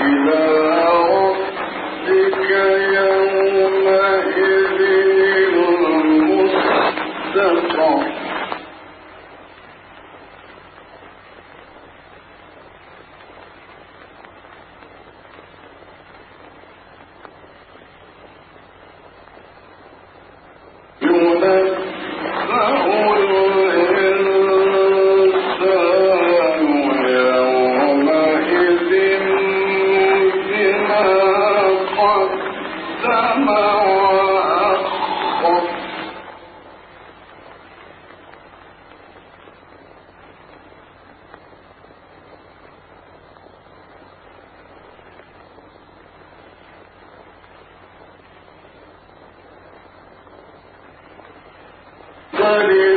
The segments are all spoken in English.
Shiva. النار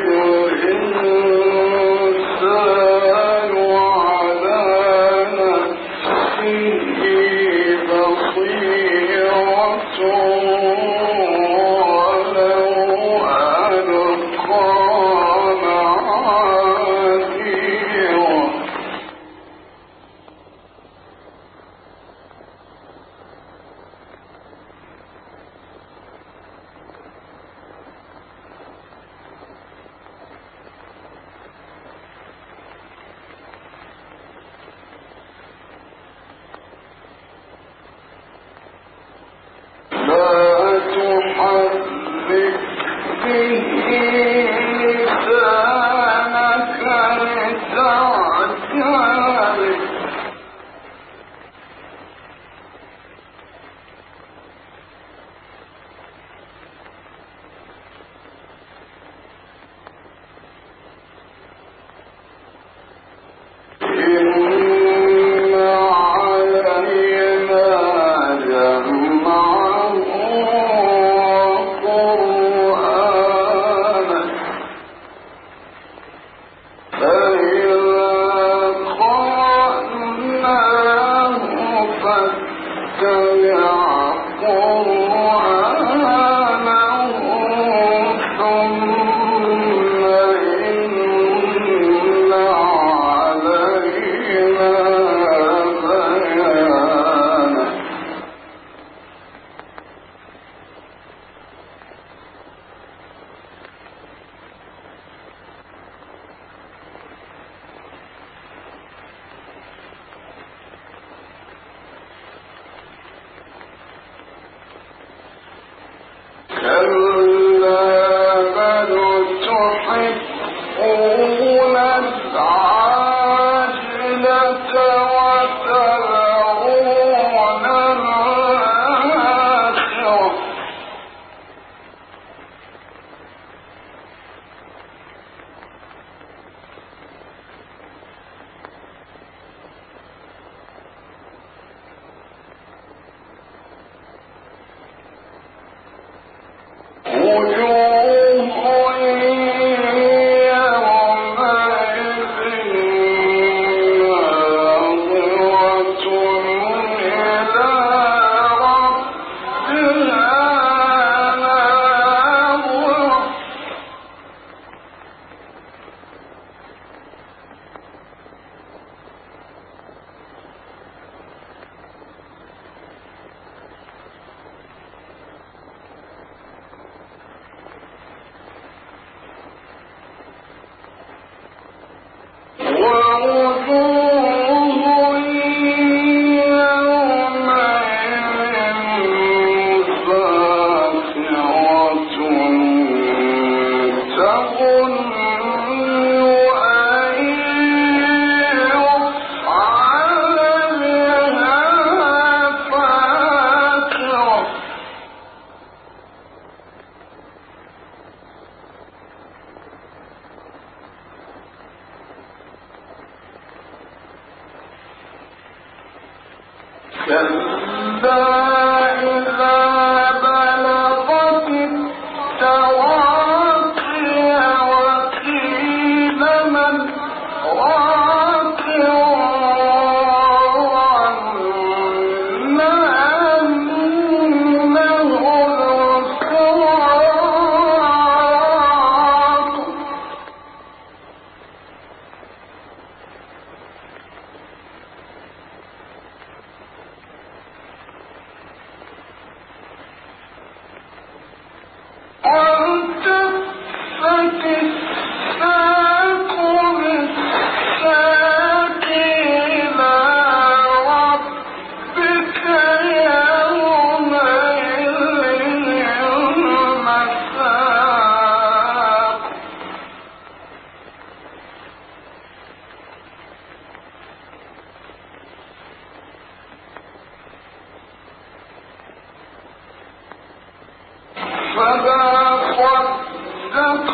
you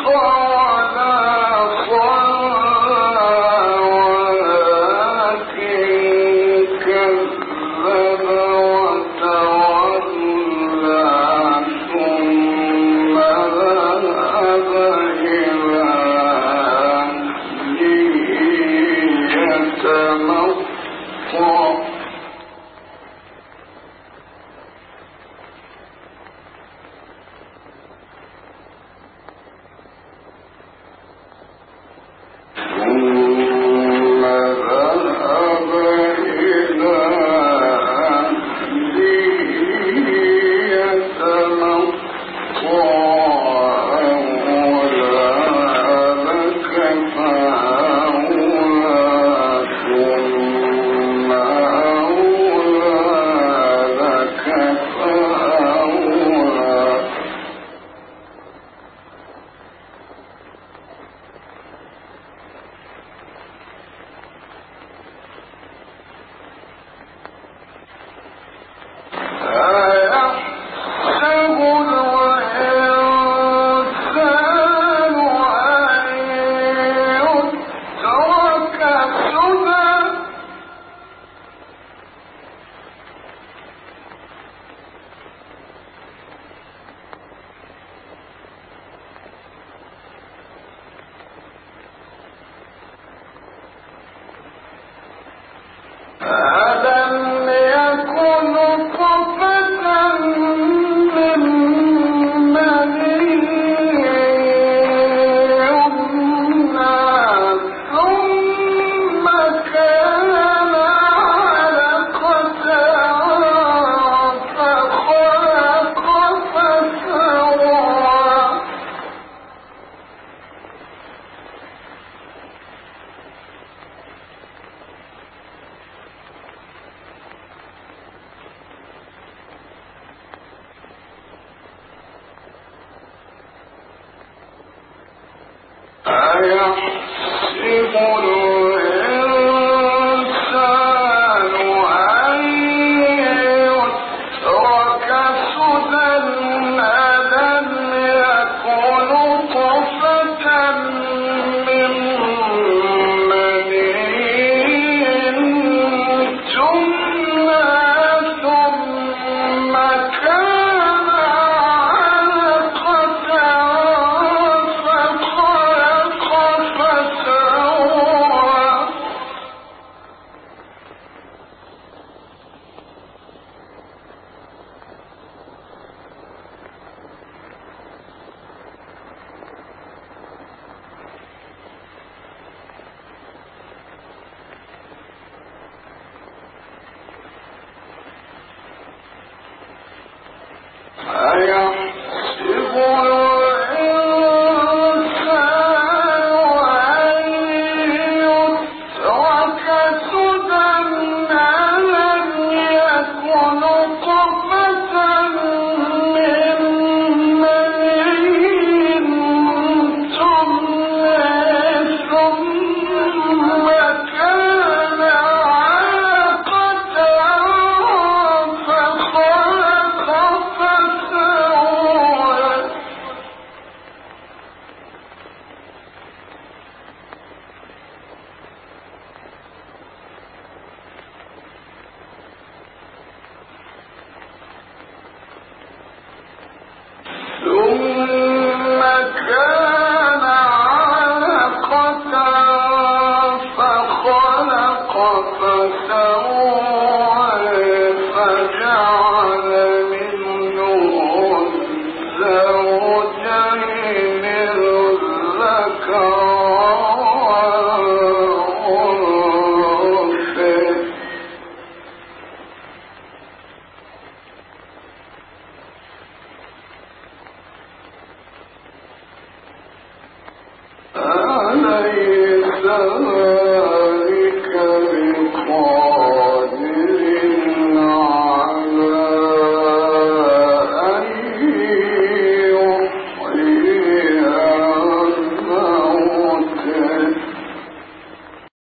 أيحسب